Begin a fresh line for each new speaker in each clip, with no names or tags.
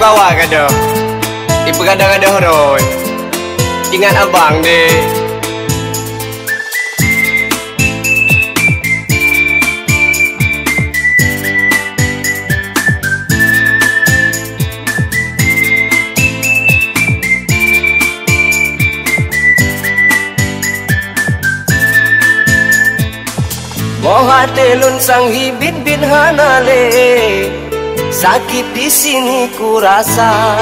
kawan kada Dipergadah-gadah roy Dengan abang deh
Moha telun sang hibit bin hanale Sakit di sini ku rasa.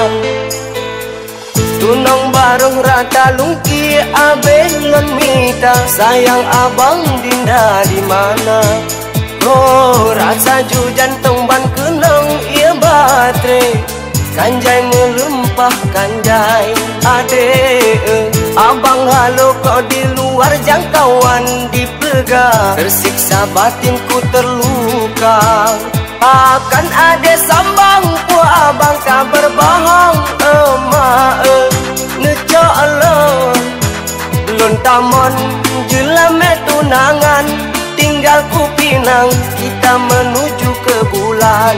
Tunong bareng rata lungki abe lemita Sayang abang dinda di mana. Oh rasa ju jantung ban kenang ia batre. Kanjai melempah kanjai ade Abang halo kau di luar jangkauan dipegang Tersiksa batinku terluka Akan ada sambang ku abang kabar bahang emak Neco alo Lontamon jelame tunangan. Tinggal ku pinang kita menuju ke bulan.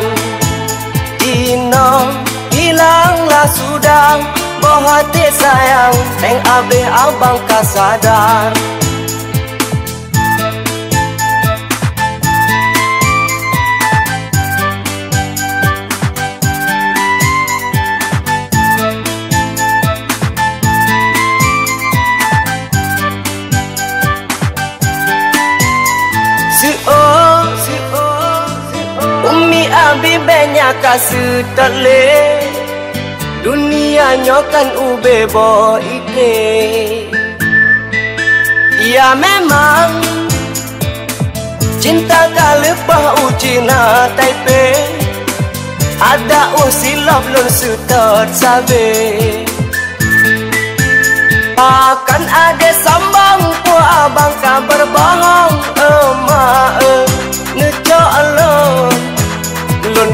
Ino hilanglah sudah hati sayang. Teng abe abang kasadar Si Abi banyak terleh Dunia nyokan ube bo ike Ya memang Cinta kalepah ujina taipe. Ada usilap lon sutot sabe. Akan ada sambang ku abang kabar bahang emak Neco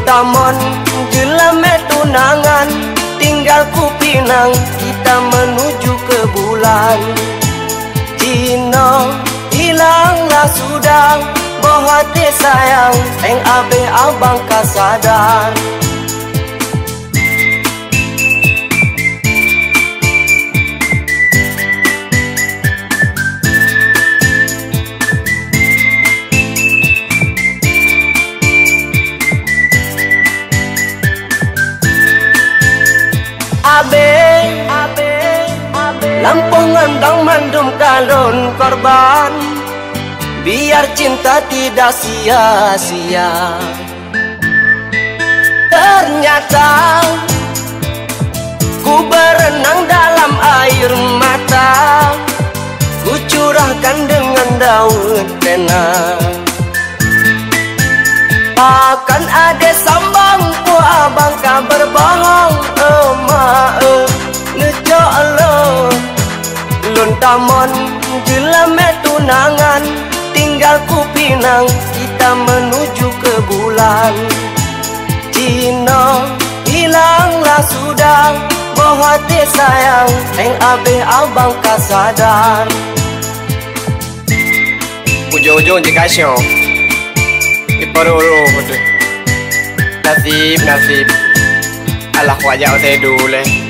Tamon jelame tunangan tinggal Kupinang kita menuju ke bulan. Tino hilanglah sudah Bohate sayang Eng abe abang kasadar. abe abe Lampung andang mandum kalon korban. Biar cinta tidak sia-sia. Ternyata Ku berenang dalam air mata. Ku curahkan dengan daun tenang Akan ada sambang Lontamon jelame tunangan Tinggal pinang kita menuju ke bulan. Cino hilanglah sudah Bohate sayang Eng abe abang kasadar
Ujung-ujung je kasih Iparu-uru Nasib, nasib. Alah wajah saya dulu